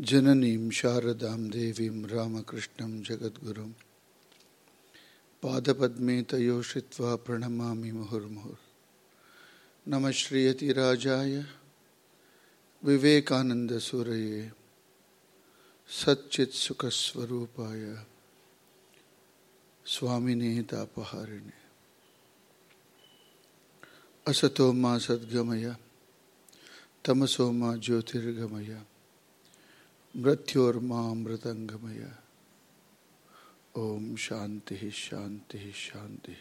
जननीं शारदां देवीं रामकृष्णं जगद्गुरुं। पादपद्मे तयो श्रित्वा प्रणमामि मुहुर्मुहुर्। नमः श्रीयतिराजाय, विवेकानन्दसूरये, सच्चित्सुखस्वरूपाय, स्वामिने तापहारिणे। असतो मा सद्गमय, तमसो मा ज्योतिर्गमय। मृत्योर्मामृतंगमय ओम शांति शांति शांति।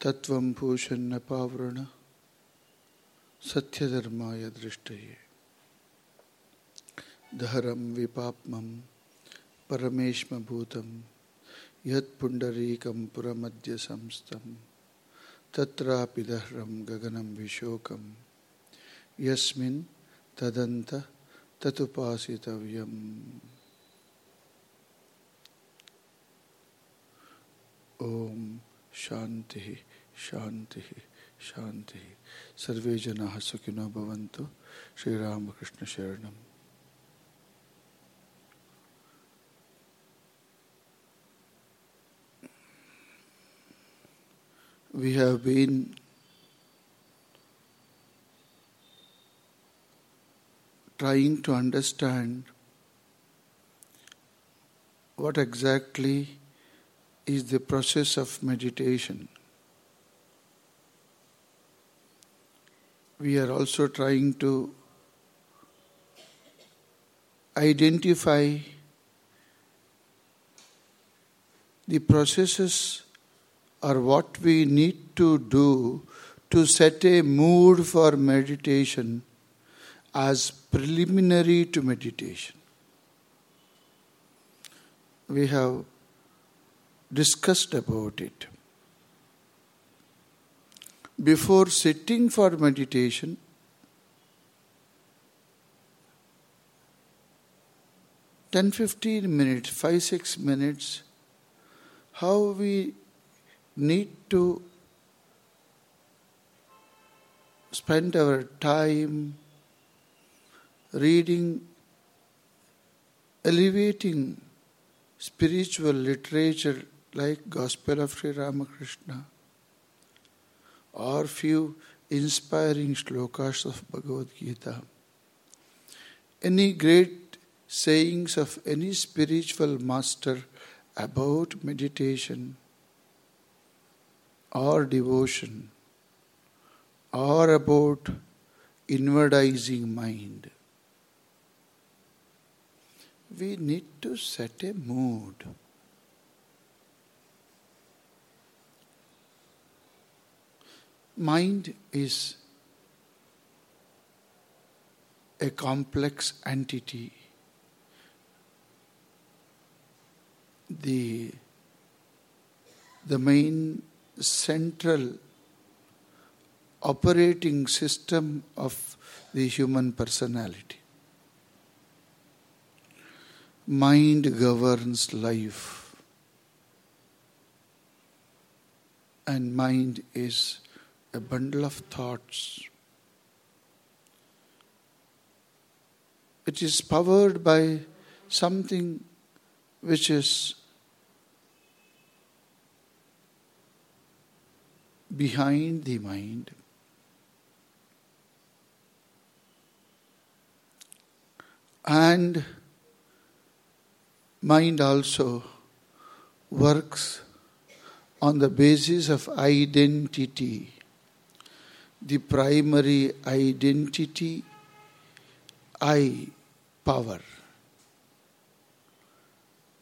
तत्व भूषण पावृण, सत्यधर्माय दृष्टये। धरम विपाप्मं परमेश्मभूतं यत्पुण्डरीकं पुरमद्य संस्थं तत्रापि दह्रं गगनं विशोकं। यस्मिन् तदन्त तत्पासितव्यम। ओम शांति शांति शांति सर्वे जना सुखिनो भवन्तु। श्रीरामकृष्ण शरणम। We have been trying to understand what exactly is the process of meditation. We are also trying to identify the processes or what we need to do to set a mood for meditation as preliminary to meditation. We have discussed about it. Before sitting for meditation, ten fifteen minutes, five six minutes, how we need to spend our time reading elevating spiritual literature like Gospel of Sri Ramakrishna or few inspiring shlokas of Bhagavad Gita. Any great sayings of any spiritual master about meditation or devotion or about inwardizing mind. We need to set a mood. Mind is a complex entity. The, the main central operating system of the human personality. Mind governs life, and mind is a bundle of thoughts. It is powered by something which is behind the mind. And mind also works on the basis of identity. The primary identity, I, power.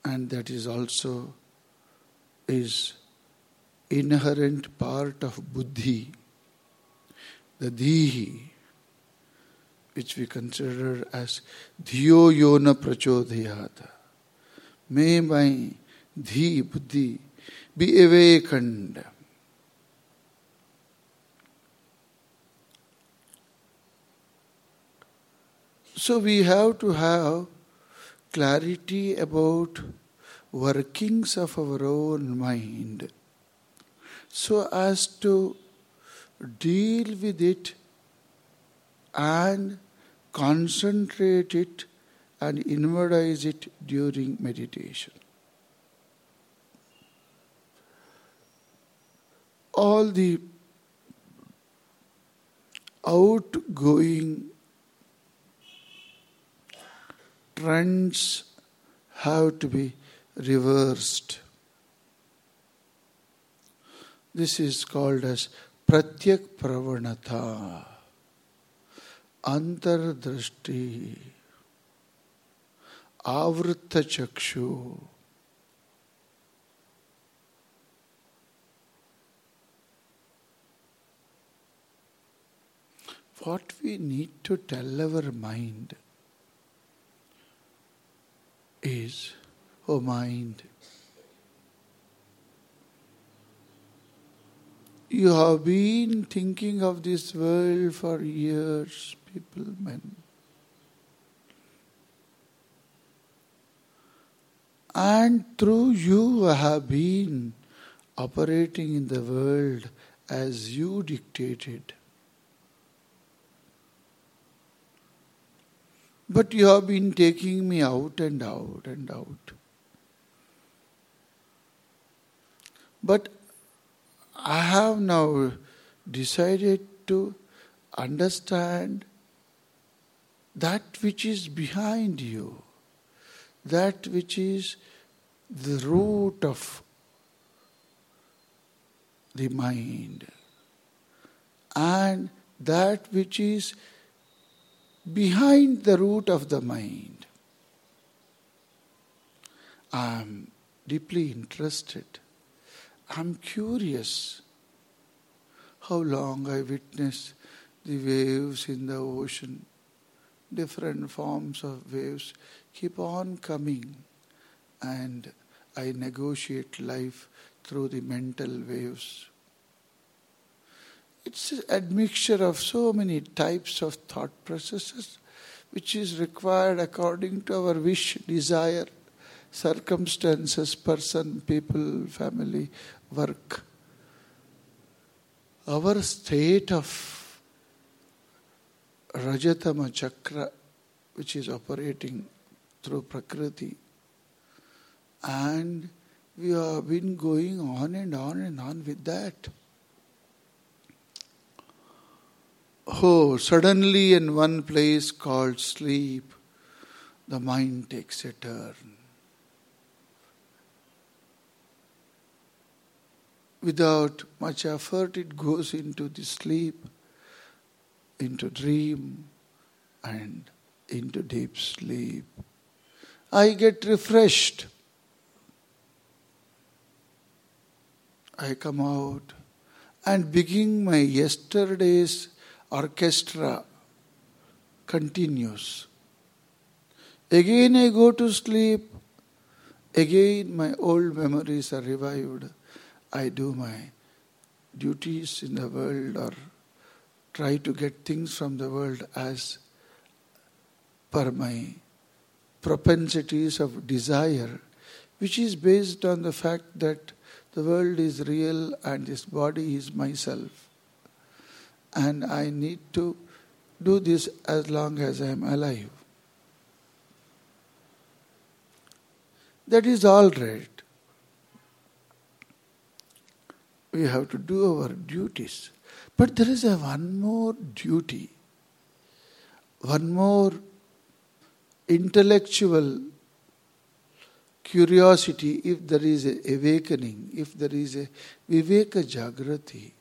And that is also is inherent part of buddhi, the dhihi, which we consider as dhiyo yona prachodhyata. May my dhi, buddhi, be awakened. So we have to have clarity about workings of our own mind so as to deal with it and concentrate it and inwardize it during meditation. All the outgoing trends have to be reversed. This is called as pratyak pravanata, antardrashti, avritta chakshu. What we need to tell our mind is, oh mind, you have been thinking of this world for years, people, men. And through you I have been operating in the world as you dictated. But you have been taking me out and out and out. But I have now decided to understand that which is behind you, that which is the root of the mind, and that which is behind the root of the mind. I am deeply interested. I'm curious how long I witness the waves in the ocean. Different forms of waves keep on coming, and I negotiate life through the mental waves. It's a admixture of so many types of thought processes which is required according to our wish, desire, circumstances, person, people, family, work. Our state of Rajatama Chakra, which is operating through Prakriti, and we have been going on and on and on with that. Oh, suddenly in one place called sleep, the mind takes a turn. Without much effort, it goes into the sleep, into dream, and into deep sleep. I get refreshed. I come out and begin my yesterday's orchestra continues. Again I go to sleep. Again my old memories are revived. I do my duties in the world or try to get things from the world as per my propensities of desire, which is based on the fact that the world is real and this body is myself and I need to do this as long as I am alive. That is all right. We have to do our duties. But there is a one more duty, one more intellectual curiosity if there is a awakening, if there is a viveka jagrati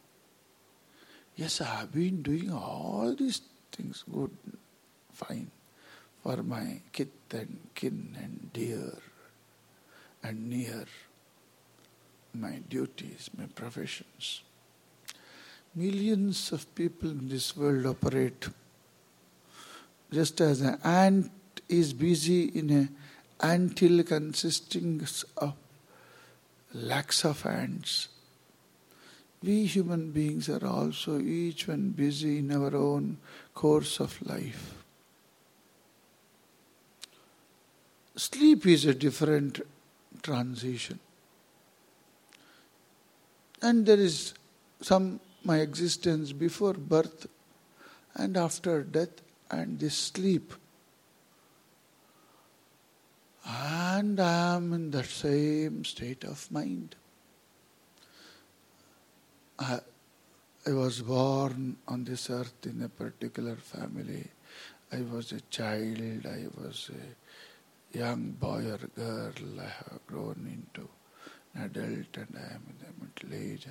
Yes, I have been doing all these things good, fine, for my kith and kin and dear and near, my duties, my professions. Millions of people in this world operate just as an ant is busy in an ant hill consisting of lakhs of ants we human beings are also each one busy in our own course of life. Sleep is a different transition. And there is some my existence before birth and after death and this sleep. And I am in that same state of mind. I, I was born on this earth in a particular family. I was a child, I was a young boy or girl, I have grown into an adult and I am in the middle age.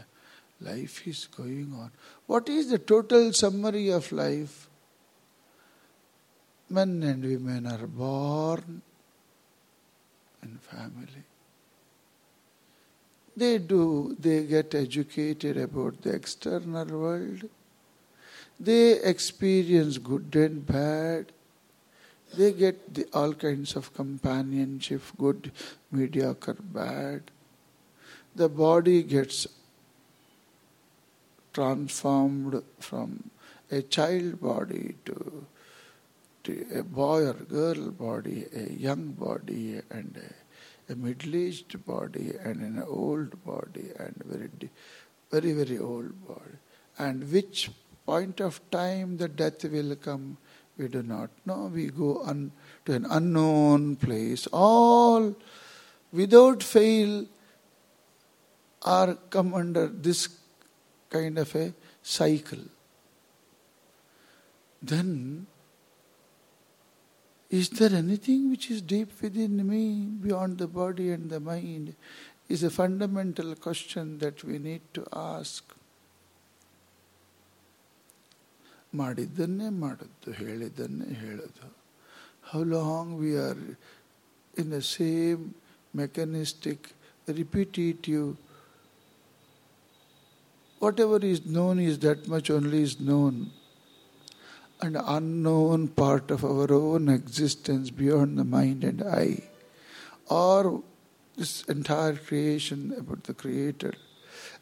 Life is going on. What is the total summary of life? Men and women are born in family. They do, they get educated about the external world. They experience good and bad. They get the, all kinds of companionship, good, mediocre, bad. The body gets transformed from a child body to a boy or girl body, a young body, and a, a middle-aged body, and an old body, and very, very, very old body. And which point of time the death will come, we do not know. We go un, to an unknown place. All without fail are come under this kind of a cycle. Then, is there anything which is deep within me beyond the body and the mind? Is a fundamental question that we need to ask. ಮಾಡಿದ್ದನ್ನೇ ಮಾಡೋದು ಹೇಳಿದ್ದನ್ನೇ ಹೇಳೋದು how long we are in the same ಮೆಕ್ಯಾನಿಸ್ಟಿಕ್ repetitive whatever is known is that much only is known. an unknown part of our own existence beyond the mind and I, or this entire creation about the Creator,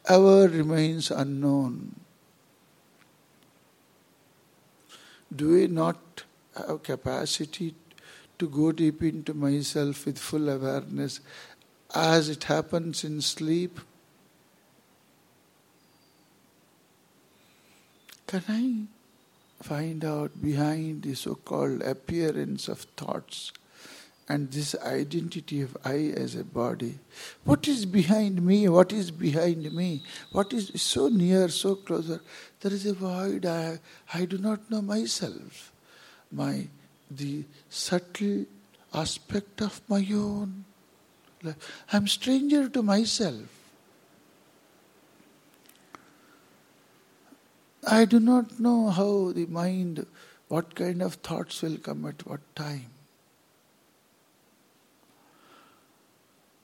ever remains unknown. Do we not have capacity to go deep into myself with full awareness as it happens in sleep? Can I find out behind the so called appearance of thoughts and this identity of I as a body? What is behind me? What is behind me? What is so near, so closer? There is a void. I, I do not know myself. My the subtle aspect of my own. I'm stranger to myself. I do not know how the mind, what kind of thoughts will come at what time.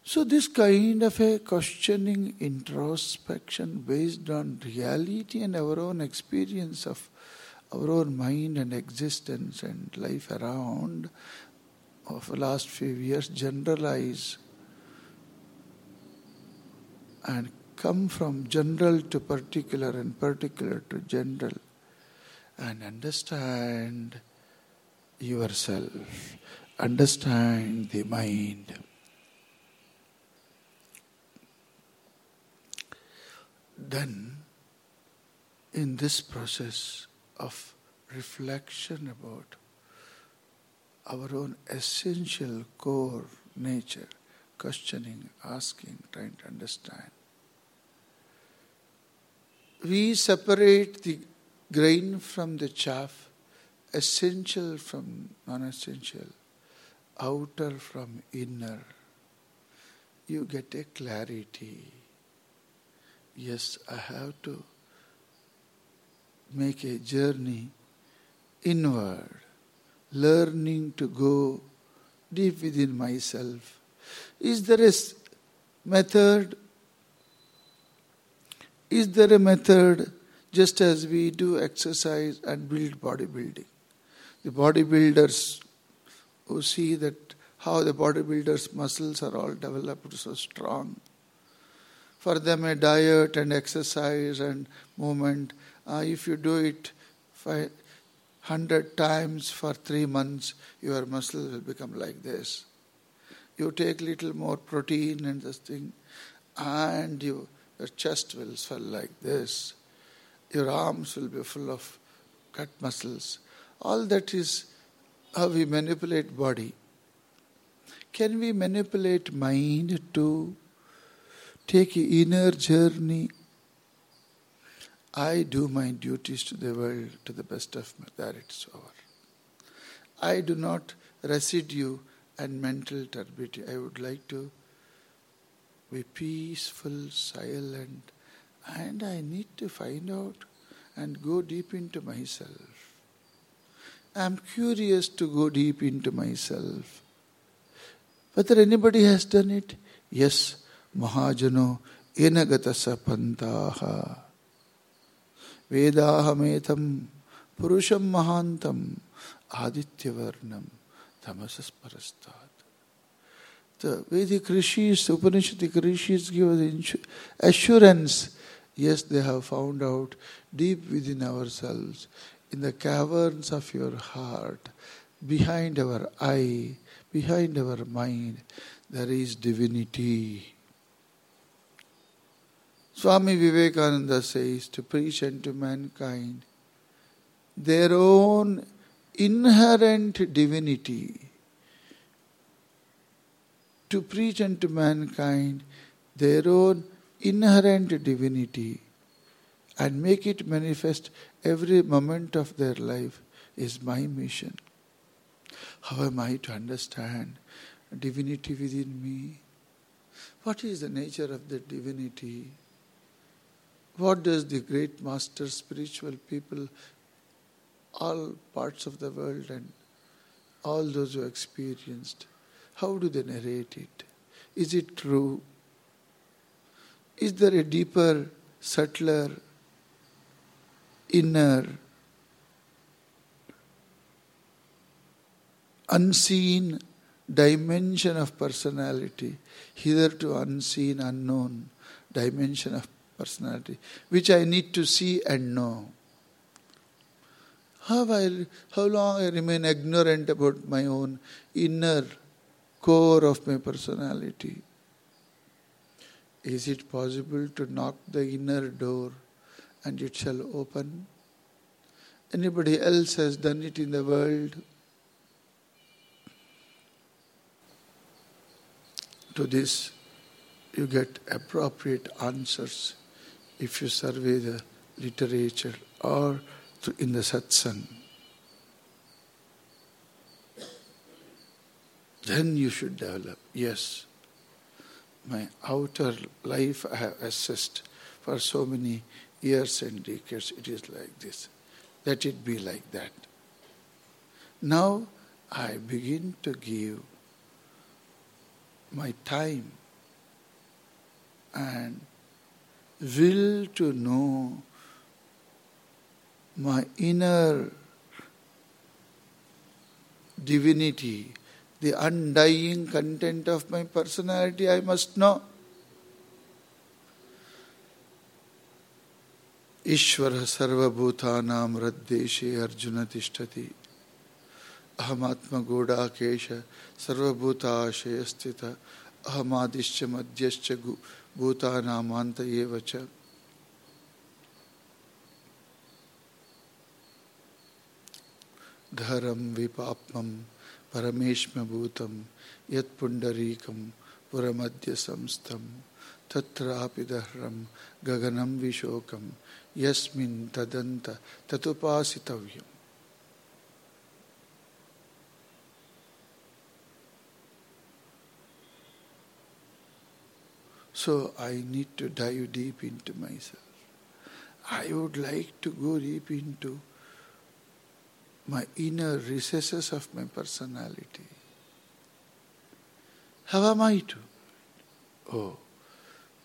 So, this kind of a questioning introspection based on reality and our own experience of our own mind and existence and life around of the last few years generalize and come from general to particular and particular to general and understand yourself, understand the mind. Then, in this process of reflection about our own essential core nature, questioning, asking, trying to understand, we separate the grain from the chaff, essential from non essential, outer from inner, you get a clarity. Yes, I have to make a journey inward, learning to go deep within myself. Is there a method is there a method just as we do exercise and build bodybuilding? The bodybuilders who see that how the bodybuilders' muscles are all developed so strong. For them, a diet and exercise and movement, uh, if you do it 100 times for three months, your muscles will become like this. You take little more protein and this thing, and you your chest will swell like this. Your arms will be full of cut muscles. All that is how we manipulate body. Can we manipulate mind to take inner journey? I do my duties to the world to the best of my that it's over. I do not residue and mental turbidity. I would like to be peaceful, silent, and I need to find out and go deep into myself. I'm curious to go deep into myself. Whether anybody has done it? Yes, Mahajano enagatasa pantaha. Vedahametam purusham mahantam adityavarnam tamasas The Vedic rishis, the Upanishadic rishis give us assurance. Yes, they have found out deep within ourselves, in the caverns of your heart, behind our eye, behind our mind, there is divinity. Swami Vivekananda says to preach unto mankind their own inherent divinity. To preach unto mankind their own inherent divinity and make it manifest every moment of their life is my mission. How am I to understand divinity within me? What is the nature of the divinity? What does the great master spiritual people, all parts of the world and all those who experienced, how do they narrate it? Is it true? Is there a deeper, subtler, inner unseen dimension of personality, hitherto unseen, unknown dimension of personality, which I need to see and know. How, I, how long I remain ignorant about my own inner core of my personality? Is it possible to knock the inner door and it shall open? Anybody else has done it in the world? To this, you get appropriate answers if you survey the literature or in the satsang. Then you should develop. Yes, my outer life I have assessed for so many years and decades. It is like this. Let it be like that. Now I begin to give my time and will to know my inner divinity, the undying content of my personality, I must know. ईश्वर सर्वभूतानां हृद्देशे अर्जुन तिष्ठति अहमात्मगूढ़ाकेश सर्वभूताशय स्थित अहमादिश्च मध्यश्च भूतानामांत एव च धरम विपापम परमेश्मभूतम यत्पुंडरीकम पुरमध्य संस्थम तत्रापि दह्रम Gangnam विशोकम, यस्मिन् तदन्त ततुपासितव्यम् So, I need to dive deep into myself. I would like to go deep into my inner recesses of my personality. How am I to? Oh,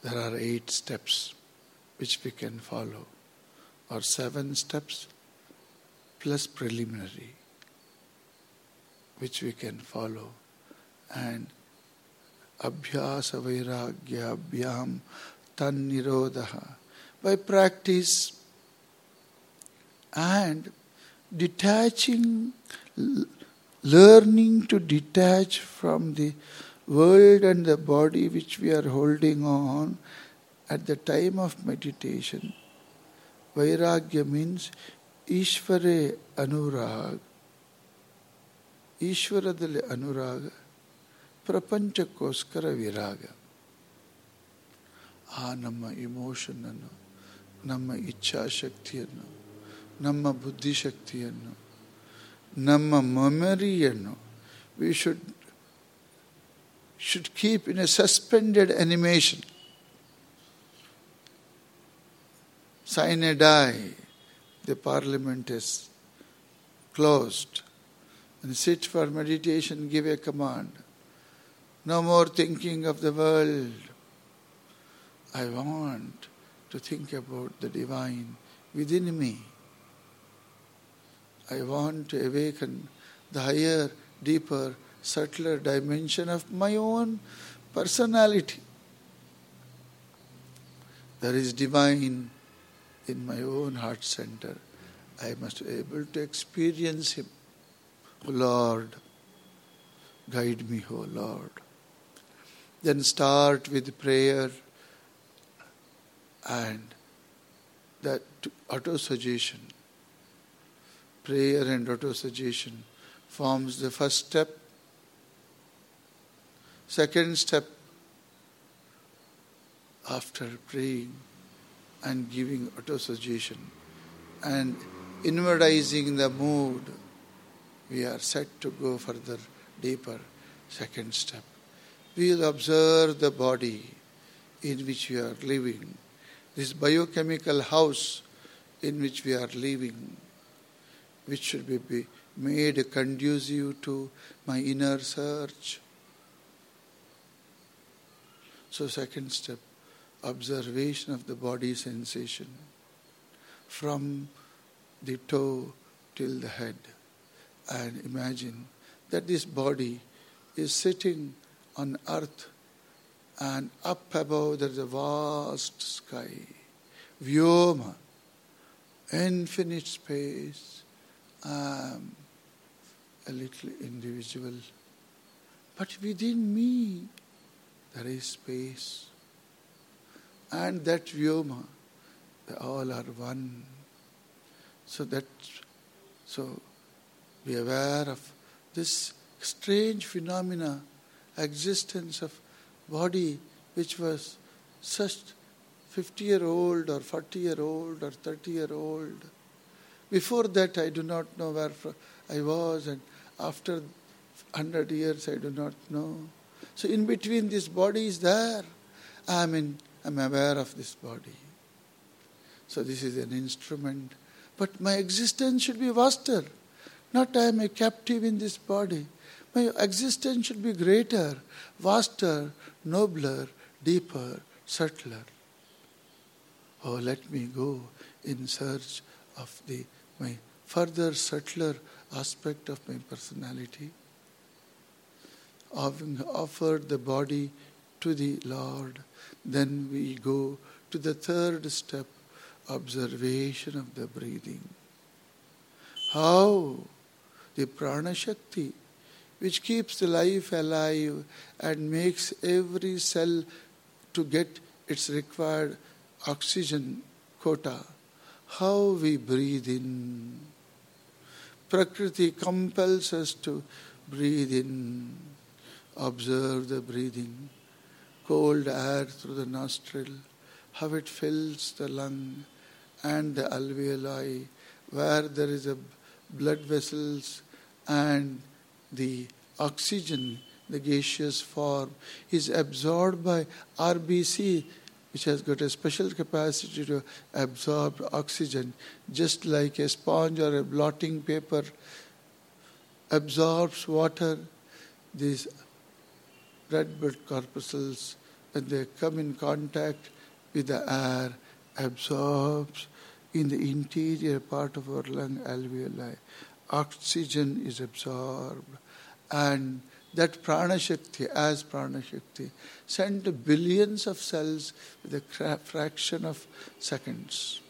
there are eight steps which we can follow, or seven steps plus preliminary which we can follow. And abhyasa vairagyabhyam tan nirodha by practice and detaching learning to detach from the world and the body which we are holding on at the time of meditation vairagya means ishvare anurag ಈಶ್ವರದಲ್ಲಿ ಅನುರಾಗ ಪ್ರಪಂಚಕ್ಕೋಸ್ಕರ ವಿರಾಗ ಆ ನಮ್ಮ ಇಮೋಷನನ್ನು ನಮ್ಮ ಇಚ್ಛಾಶಕ್ತಿಯನ್ನು ನಮ್ಮ ಬುದ್ಧಿಶಕ್ತಿಯನ್ನು ನಮ್ಮ ಮೆಮರಿಯನ್ನು we should should keep in a suspended animation. Sine die, the parliament is closed. And sit for meditation, give a command. No more thinking of the world. I want to think about the divine within me. I want to awaken the higher, deeper subtler dimension of my own personality. There is divine in my own heart center. I must be able to experience Him. O Lord, guide me, O Lord. Then start with prayer and that auto-suggestion. Prayer and auto-suggestion forms the first step Second step after praying and giving autosuggestion and inwardizing the mood, we are set to go further, deeper. Second step. We will observe the body in which we are living, this biochemical house in which we are living, which should be made conducive to my inner search so, second step observation of the body sensation from the toe till the head. And imagine that this body is sitting on earth and up above there is a vast sky, Vyoma, infinite space. Am a little individual. But within me, there is space. And that Vyoma, they all are one. So that so be aware of this strange phenomena, existence of body which was such 50 year old or 40 year old or 30 year old. Before that, I do not know where I was, and after 100 years, I do not know. So in between this body is there. I mean, I'm aware of this body. So this is an instrument. But my existence should be vaster. Not I am a captive in this body. My existence should be greater, vaster, nobler, deeper, subtler. Oh, let me go in search of the my further subtler aspect of my personality having offered the body to the Lord, then we go to the third step observation of the breathing. How the prana shakti, which keeps the life alive and makes every cell to get its required oxygen quota, how we breathe in. Prakriti compels us to breathe in Observe the breathing, cold air through the nostril, how it fills the lung and the alveoli, where there is a blood vessels and the oxygen, the gaseous form, is absorbed by RBC, which has got a special capacity to absorb oxygen, just like a sponge or a blotting paper absorbs water. these red blood corpuscles, when they come in contact with the air, absorbs in the interior part of our lung alveoli. Oxygen is absorbed, and that prana shakti, as prana shakti, sent billions of cells with a fraction of seconds.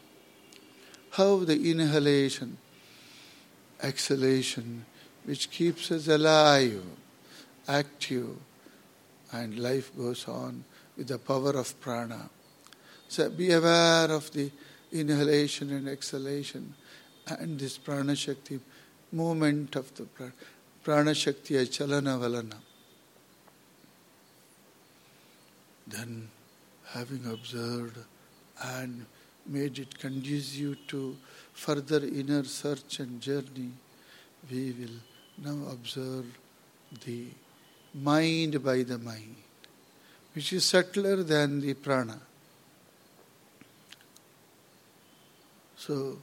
How the inhalation, exhalation, which keeps us alive, active, and life goes on with the power of prana. So be aware of the inhalation and exhalation and this prana shakti movement of the prana. Pranashaktiya chalana valana. Then, having observed and made it conducive to further inner search and journey, we will now observe the mind by the mind, which is subtler than the prana. So,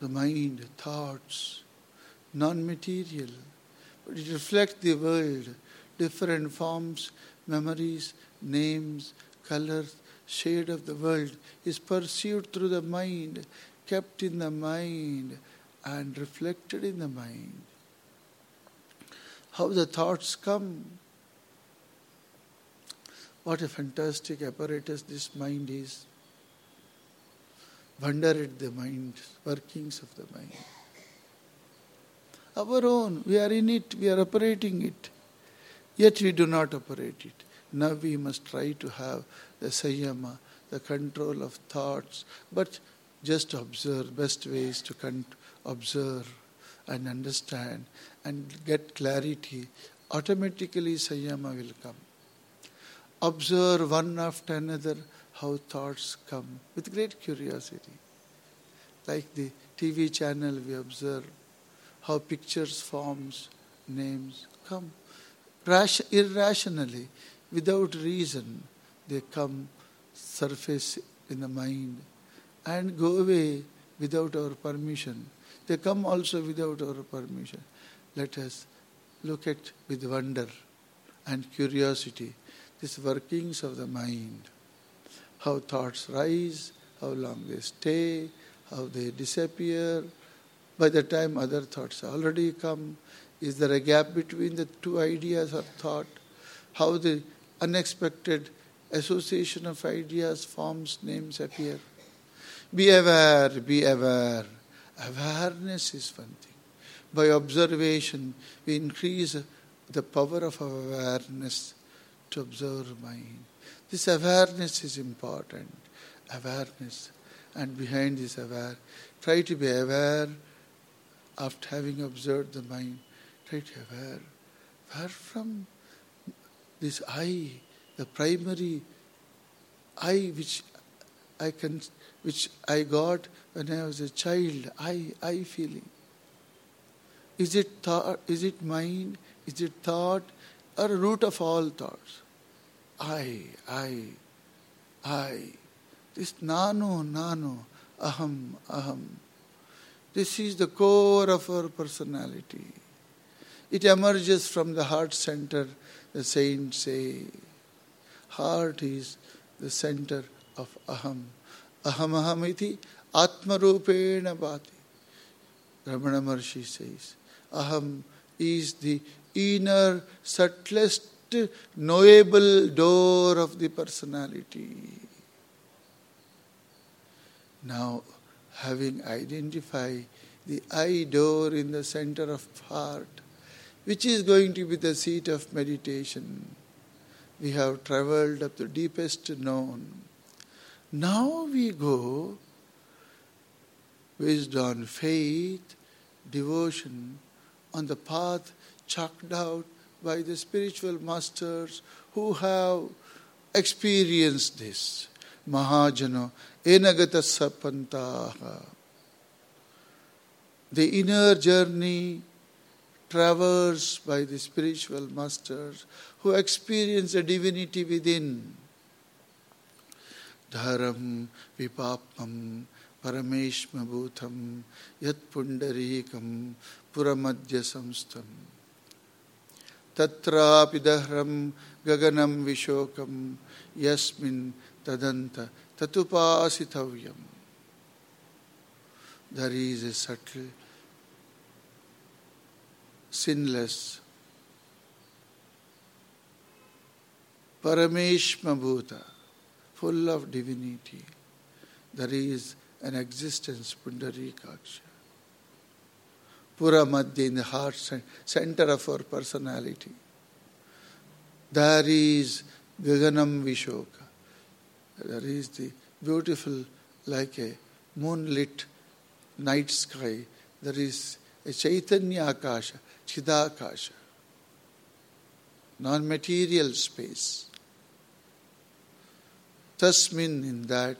the mind, thoughts, non material, it reflects the world, different forms, memories, names, colors, shade of the world is perceived through the mind, kept in the mind, and reflected in the mind. How the thoughts come. What a fantastic apparatus this mind is. Wonder at the mind, workings of the mind. Our own, we are in it, we are operating it. Yet we do not operate it. Now we must try to have the sayama, the control of thoughts, but just observe, best ways to con- observe and understand and get clarity. Automatically sayama will come. Observe one after another how thoughts come with great curiosity. Like the TV channel, we observe how pictures, forms, names come Rash- irrationally, without reason, they come surface in the mind and go away without our permission. They come also without our permission. Let us look at with wonder and curiosity these workings of the mind how thoughts rise, how long they stay, how they disappear. By the time other thoughts already come, is there a gap between the two ideas or thought? How the unexpected association of ideas, forms, names appear? Be aware, be aware. Awareness is one thing. By observation, we increase the power of our awareness to observe mind. This awareness is important. Awareness. And behind this aware, try to be aware after having observed the mind. Try to aware. Where from this I, the primary I which I can which I got when I was a child, I I feeling. Is it thought is it mind? Is it thought? Or root of all thoughts? I, I, I. This nano, nano, aham, aham. This is the core of our personality. It emerges from the heart center, the saints say. Heart is the center of aham. Aham aham iti atmarupena bhati. Ramana Maharshi says. Aham is the inner, subtlest knowable door of the personality. Now, having identified the I door in the center of heart, which is going to be the seat of meditation, we have traveled up the deepest known. Now we go based on faith, devotion, on the path chalked out by the spiritual masters who have experienced this. Mahajana enagata sapantaha. The inner journey traversed by the spiritual masters who experience the divinity within. Dharam vipapam parameshma bhutam yat pundarikam puramadya samstam. तत्रापि दह्रं गगनं विशोकं यस्मिन् तदन्त Tatupasitavyam. There is a subtle, sinless, Parameshma Bhuta, full of divinity. There is an existence, Pundarikaksha. Pura Madhya in the heart center of our personality. There is Gaganam Vishoka. There is the beautiful, like a moonlit night sky. There is a Chaitanya Akasha, Chidakasha, non material space. Tasmin in that,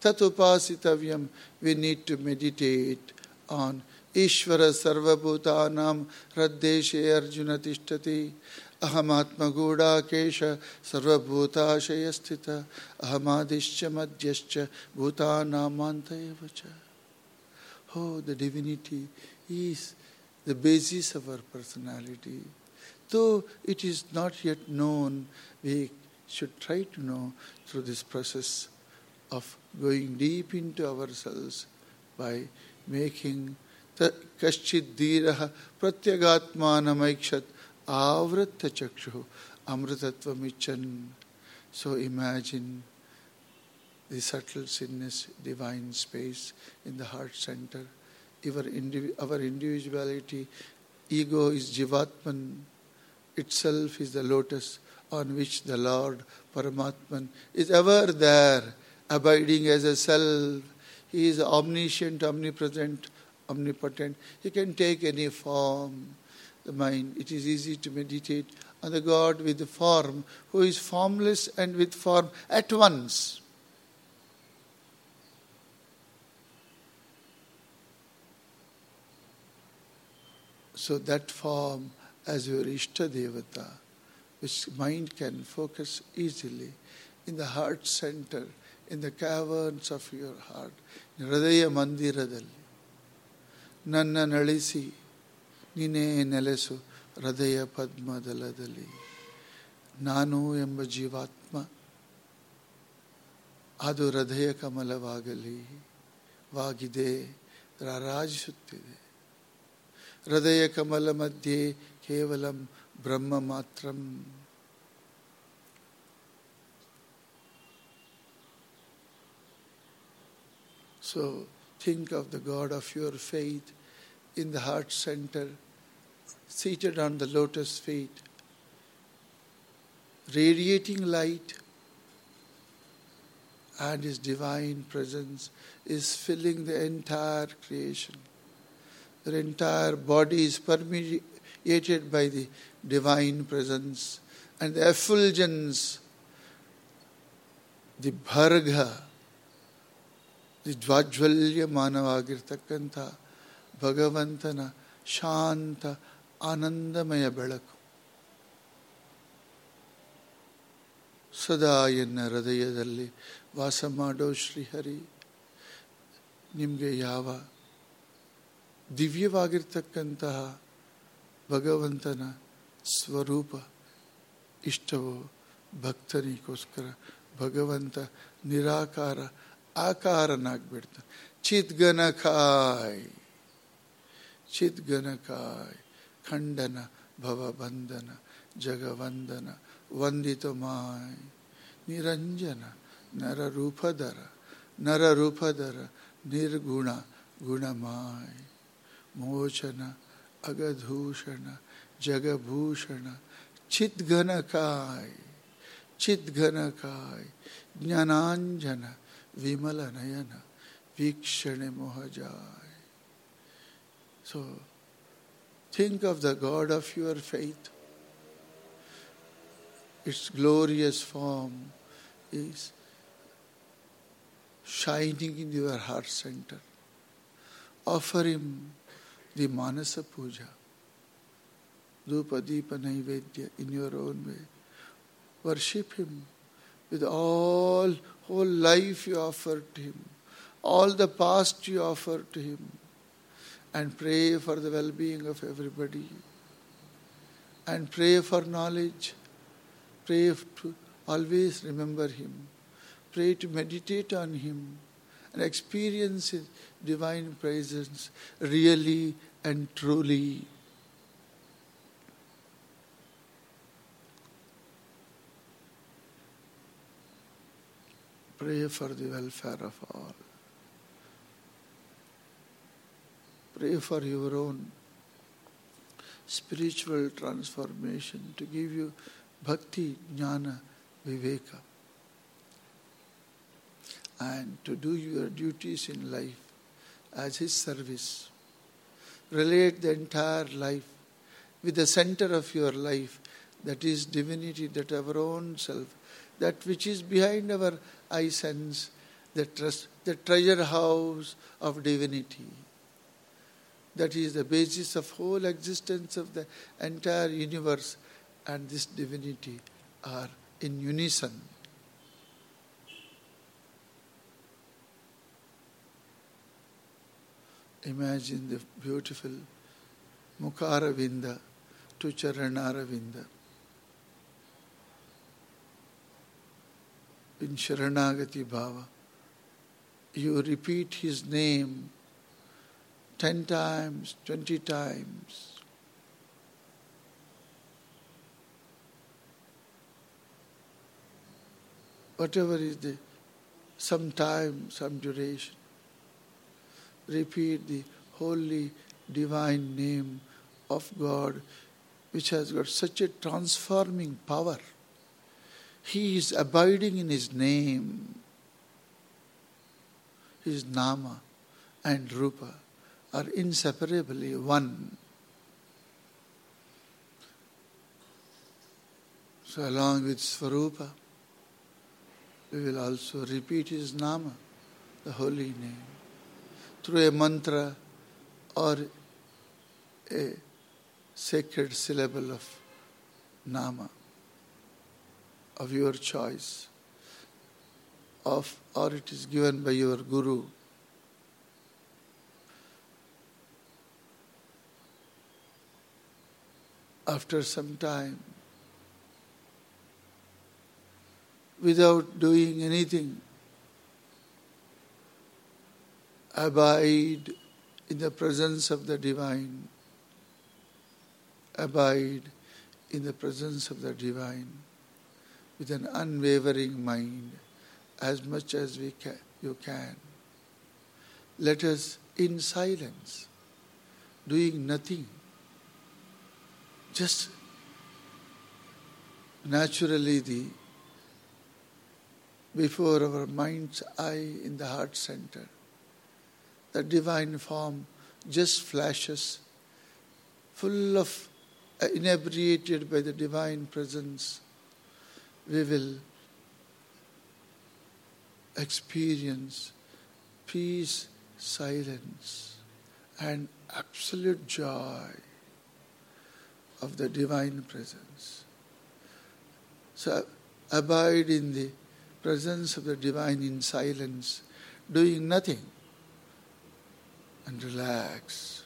Tatupasitavyam, we need to meditate on Ishvara Sarvabhutanam Raddeshe Arjuna Tishtati अहमात्मगूढ़ाकेश सर्वभूताशय स्थित अहमादिश्च मध्यश्च भूतानामांत च। हो the divinity is the basis of our personality तो it is not yet known we should try to know through this process of going deep into our selves by making कश्चि धीर प्रत्यगात्मा ईक्षत Avritta chakshu amritatvam So imagine the subtle sinless divine space in the heart center. Our, indiv- our individuality, ego is Jivatman, itself is the lotus on which the Lord Paramatman is ever there, abiding as a self. He is omniscient, omnipresent, omnipotent. He can take any form the mind. It is easy to meditate on the God with the form, who is formless and with form at once. So that form as your Ishta Devata, which mind can focus easily in the heart center, in the caverns of your heart, Hridaya Mandiradalli. ನನ್ನ ನೀನೇ ನೆಲೆಸು ಹೃದಯ ಪದ್ಮದಲದಲ್ಲಿ. ನಾನು ಎಂಬ ಜೀವಾತ್ಮ ಅದು ಹೃದಯ ಕಮಲವಾಗಲಿ ವಾಗಿದೆ ರಾರಾಜಿಸುತ್ತಿದೆ. ಹೃದಯ ಕಮಲ ಮಧ್ಯೆ ಕೇವಲ ಬ್ರಹ್ಮ ಮಾತ್ರ. So think of the god of your faith in the heart center, seated on the lotus feet, radiating light, and His divine presence is filling the entire creation. The entire body is permeated by the divine presence and the effulgence, the bharga, the ಜ್ವಾಜ್ವಲ್ಯಮಾನವಾಗಿರ್ತಕ್ಕಂಥ ಭಗವಂತನ ಶಾಂತ ಆನಂದಮಯ ಬೆಳಕು. ಸದಾ ಎನ್ನ ಹೃದಯದಲ್ಲಿ ವಾಸ ಮಾಡೋ ಶ್ರೀಹರಿ, ನಿಮಗೆ ಯಾವ ದಿವ್ಯವಾಗಿರ್ತಕ್ಕಂತಹ ಭಗವಂತನ ಸ್ವರೂಪ ಇಷ್ಟವೋ ಭಕ್ತನಿಗೋಸ್ಕರ ಭಗವಂತ ನಿರಾಕಾರ ಆಕಾರನಾಗ್ಬಿಡ್ತಾನೆ. ಚಿದ್ಗನಕಾಯ್ ಚಿದ್ಗನಕಾಯ್ खंडन भवबंदन जगवंदन वंदित माय निरंजन नर रूपधर नर रूपधर निर्गुण गुणमाय। मोचन अगधूषण जगभूषण चिद्घनकाय चिद्घनकाय ज्ञानांजन विमल नयन वीक्षण मोह जाय सो so, think of the God of your faith. Its glorious form is shining in your heart center. Offer Him the Manasa Puja, Dhupa Deepa Naivedya in your own way. Worship Him with all whole life you offer to Him, all the past you offer to Him and pray for the well being of everybody. And pray for knowledge. Pray to always remember Him. Pray to meditate on Him and experience His divine presence really and truly. Pray for the welfare of all. Pray for your own spiritual transformation to give you bhakti, jnana, viveka, and to do your duties in life as His service. relate the entire life with the center of your life, that is divinity, that our own self, that which is behind our eye sense, the, trust, the treasure house of divinity. That is the basis of whole existence of the entire universe and this divinity are in unison. Imagine the beautiful Mukharavinda to Charanaravinda. In Sharanagati Bhava, you repeat his name 10 times, 20 times. Whatever is the some time, some duration. Repeat the holy divine name of God which has got such a transforming power. He is abiding in His name, His Nama and Rupa are inseparably one. So, along with Svarupa, we will also repeat his Nama, the holy name, through a mantra or a sacred syllable of Nama of your choice, of or it is given by your Guru. After some time without doing anything. Abide in the presence of the divine. Abide in the presence of the divine with an unwavering mind as much as we can, you can. Let us in silence, doing nothing, just naturally the before our mind's eye in the heart center the divine form just flashes full of uh, inebriated by the divine presence we will experience peace silence and absolute joy of the divine presence. So abide in the presence of the divine in silence, doing nothing, and relax.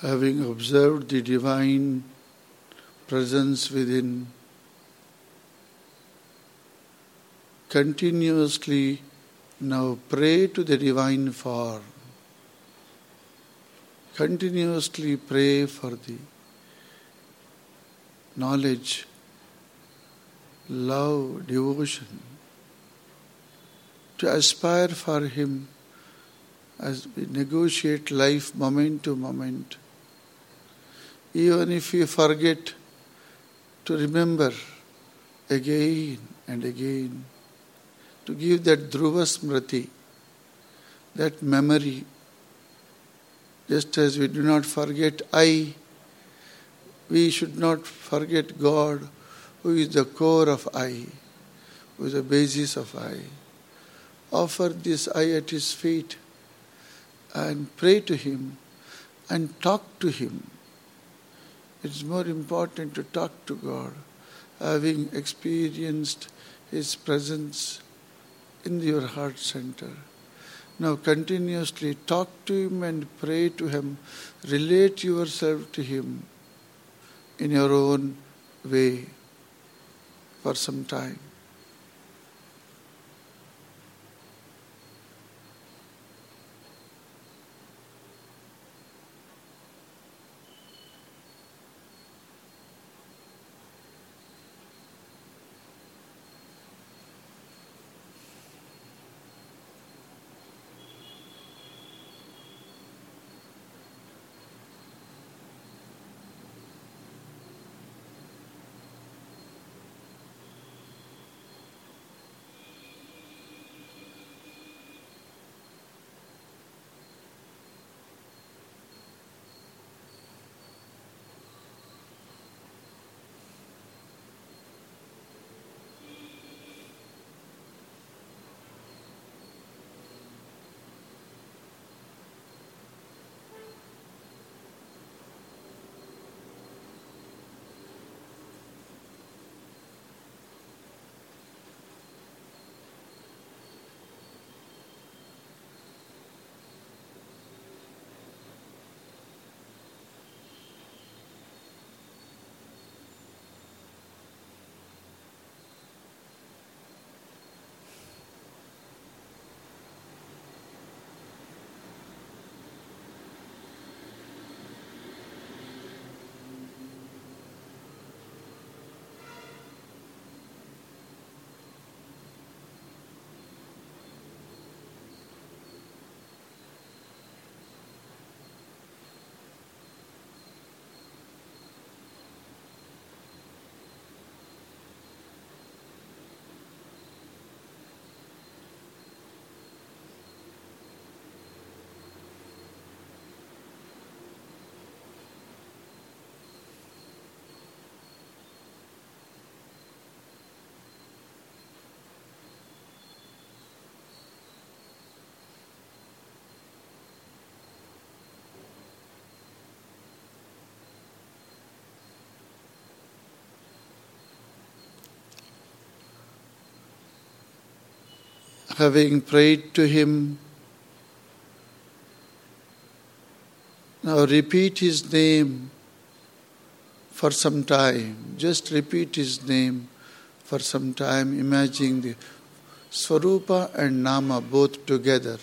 Having observed the divine presence within, continuously now pray to the divine for. Continuously pray for the knowledge, love, devotion, to aspire for Him as we negotiate life moment to moment. Even if we forget to remember again and again, to give that Dhruva Smriti, that memory, just as we do not forget I, we should not forget God, who is the core of I, who is the basis of I. Offer this I at His feet and pray to Him and talk to Him. It's more important to talk to God, having experienced His presence in your heart center. Now continuously talk to Him and pray to Him. Relate yourself to Him in your own way for some time. Having prayed to Him, now repeat His name for some time. Just repeat His name for some time, imagining the Swarupa and Nama both together.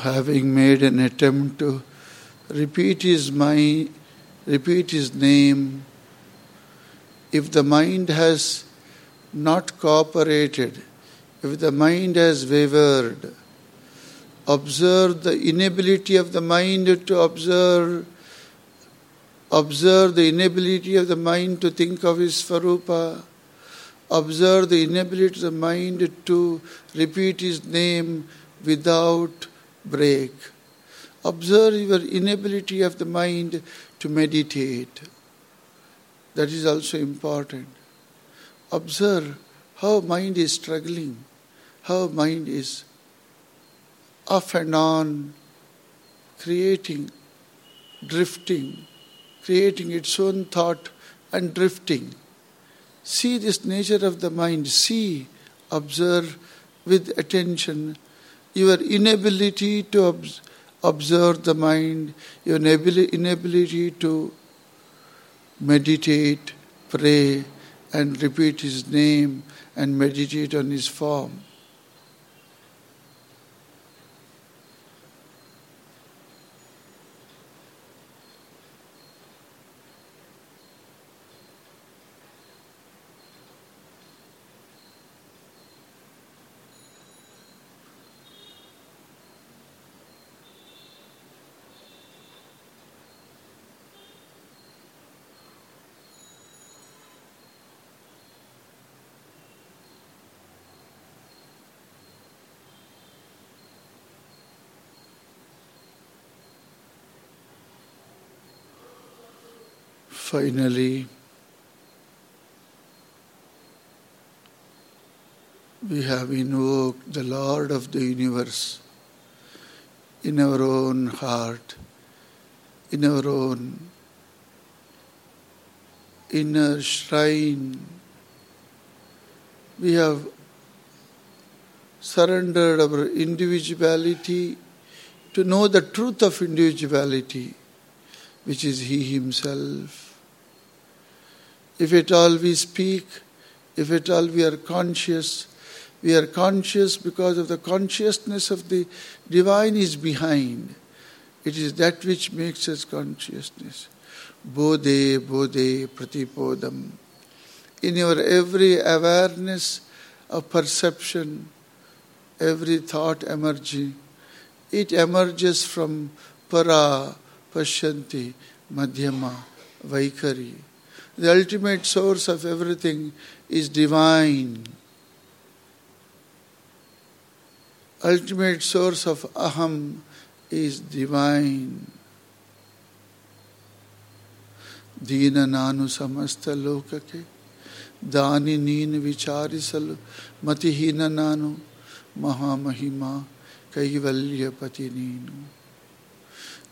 Having made an attempt to repeat his mind, repeat his name, if the mind has not cooperated, if the mind has wavered, observe the inability of the mind to observe, observe the inability of the mind to think of his Swarupa, observe the inability of the mind to repeat his name without break. Observe your inability of the mind to meditate. That is also important. Observe how mind is struggling, how mind is off and on, creating, drifting, creating its own thought and drifting. See this nature of the mind, see, observe with attention your inability to observe the mind, your inability to meditate, pray, and repeat His name and meditate on His form. Finally, we have invoked the Lord of the universe in our own heart, in our own inner shrine. We have surrendered our individuality to know the truth of individuality, which is He Himself. If at all we speak, if at all we are conscious, we are conscious because of the consciousness of the divine is behind. It is that which makes us consciousness. Bodhe, Bodhe, Pratibodham. In your every awareness of perception, every thought emerging, it emerges from Para, Pashyanti, Madhyama, Vaikhari. The ultimate source of everything is divine. Ultimate source of aham is divine. दीन नानु समस्त लोक के दानि नीन विचारि सल मतिहीन नानु महामहिमा कैवल्य पति नीनु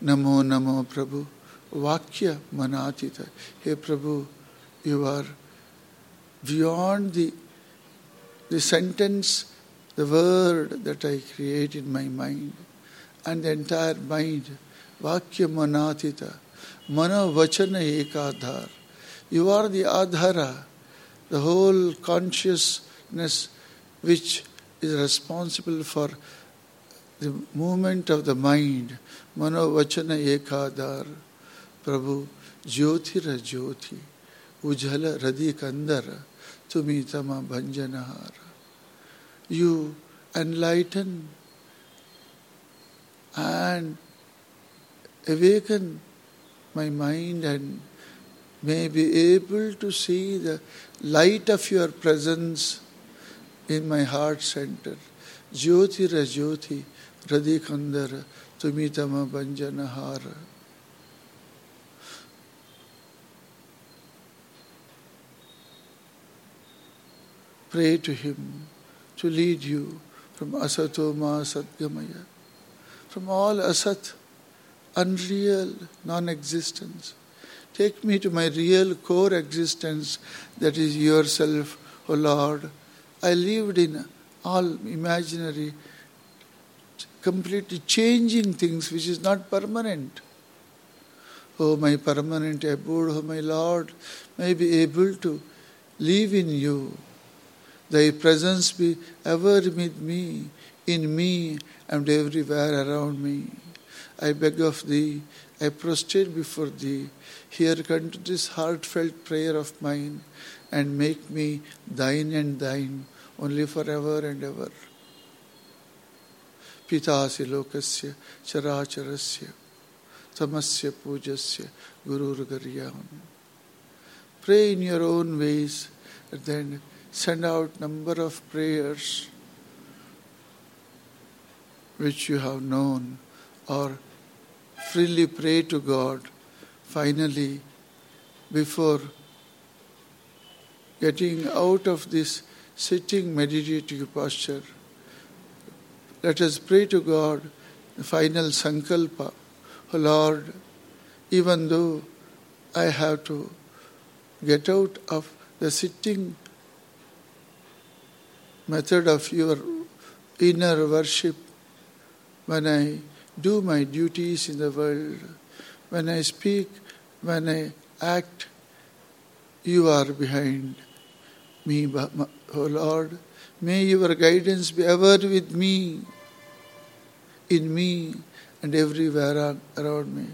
नमो नमो प्रभु वाक्य मनातीत हे प्रभु you are beyond the, the sentence, the word that I create in my mind, and the entire mind. Vakya manatita, mana vachana ekadhar. You are the adhara, the whole consciousness which is responsible for the movement of the mind. Mano vachana ekadhar. Prabhu, jyotira jyoti. उजल हृदय कंदर तुम्ही तमा भंजनहार you enlighten and awaken my mind and may be able to see the light of your presence in my heart centre ज्योति र ज्योति हृदय कंदर तुम्हें तमा भंजनहार हार Pray to Him to lead you from Asato Ma Sadgamaya, from all Asat, unreal, non existence. Take me to my real core existence that is yourself, O Lord. I lived in all imaginary, completely changing things which is not permanent. Oh, my permanent abode, oh, my Lord, may I be able to live in you Thy presence be ever with me in me and everywhere around me. I beg of thee, I prostrate before thee. Hear unto this heartfelt prayer of mine and make me thine and thine only forever and ever. पितासि लोकस्य चराचरस्य तमस्य पूजस्य गुरुर्गर्याम् Pray in your own ways and then send out number of prayers which you have known or freely pray to God. Finally, before getting out of this sitting meditative posture, let us pray to God the final sankalpa. Oh Lord, even though I have to get out of the sitting method of your inner worship when I do my duties in the world, when I speak, when I act, you are behind me, O Lord. May your guidance be ever with me, in me, and everywhere around me.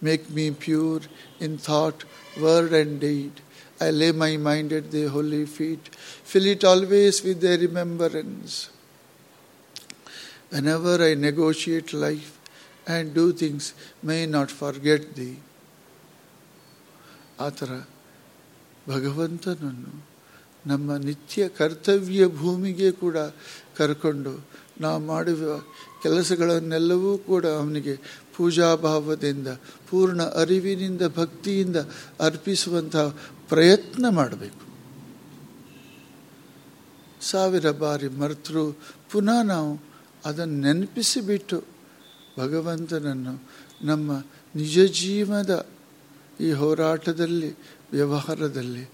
Make me pure in thought, word, and deed. I lay my mind at the holy feet. Fill it always with their remembrance. Whenever I negotiate life and do things, may not forget thee. ಆ ಥರ ಭಗವಂತನನ್ನು ನಮ್ಮ ನಿತ್ಯ ಕರ್ತವ್ಯ ಭೂಮಿಗೆ ಕೂಡ ಕರ್ಕೊಂಡು ನಾವು ಮಾಡುವ ಕೆಲಸಗಳನ್ನೆಲ್ಲವೂ ಕೂಡ ಅವನಿಗೆ ಪೂಜಾಭಾವದಿಂದ ಪೂರ್ಣ ಅರಿವಿನಿಂದ ಭಕ್ತಿಯಿಂದ ಅರ್ಪಿಸುವಂತಹ ಪ್ರಯತ್ನ ಮಾಡಬೇಕು. ಸಾವಿರ ಬಾರಿ ಮರೆತರೂ, ಪುನಃ ನಾವು ಅದನ್ನು ನೆನಪಿಸಿಬಿಟ್ಟು ಭಗವಂತನನ್ನು ನಮ್ಮ ನಿಜ ಜೀವನದ ಈ ಹೋರಾಟದಲ್ಲಿ, ವ್ಯವಹಾರದಲ್ಲಿ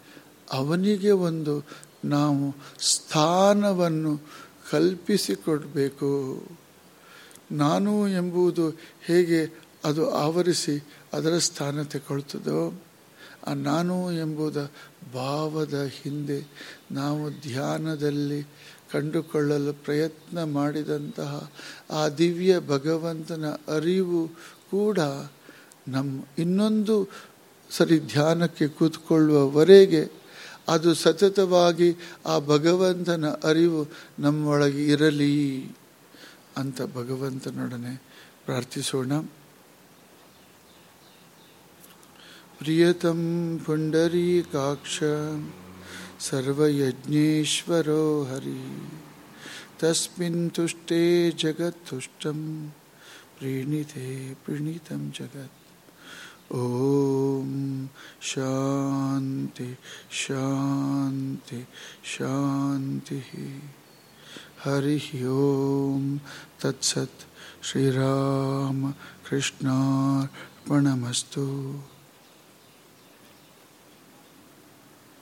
ಅವನಿಗೆ ಒಂದು ನಾವು ಸ್ಥಾನವನ್ನು ಕಲ್ಪಿಸಿಕೊಡಬೇಕು. ನಾನು ಎಂಬುದು ಹೇಗೆ ಅದು ಆವರಿಸಿ ಅದರ ಸ್ಥಾನ ತಗೊಳ್ತದೋ? ಆ ನಾನು ಎಂಬುದ ಭಾವದ ಹಿಂದೆ ನಾವು ಧ್ಯಾನದಲ್ಲಿ ಕಂಡುಕೊಳ್ಳಲು ಪ್ರಯತ್ನ ಮಾಡಿದಂತಹ ಆ ದಿವ್ಯ ಭಗವಂತನ ಅರಿವು ಕೂಡ ನಮ್ಮ ಇನ್ನೊಂದು ಸರಿ ಧ್ಯಾನಕ್ಕೆ ಕೂತ್ಕೊಳ್ಳುವವರೆಗೆ ಅದು ಸತತವಾಗಿ ಆ ಭಗವಂತನ ಅರಿವು ನಮ್ಮೊಳಗೆ ಇರಲಿ ಅಂತ ಭಗವಂತನೊಡನೆ ಪ್ರಾರ್ಥಿಸೋಣ. प्रियतं पुण्डरीकाक्ष सर्वयज्ञेश्वरो हरि। तस्मिन् तुष्टे जगत्तुष्टं, प्रीणिते प्रीणितं जगत्। ॐ शान्ति शान्ति, शान्तिः। हरिः ॐ तत्सत् श्रीरामकृष्णार्पणमस्तु।